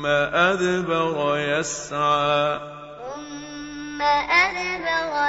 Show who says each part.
Speaker 1: ثُمَّ أَدْبَرَ يَسْعَىٰ.
Speaker 2: ثُمَّ أَدْبَرَ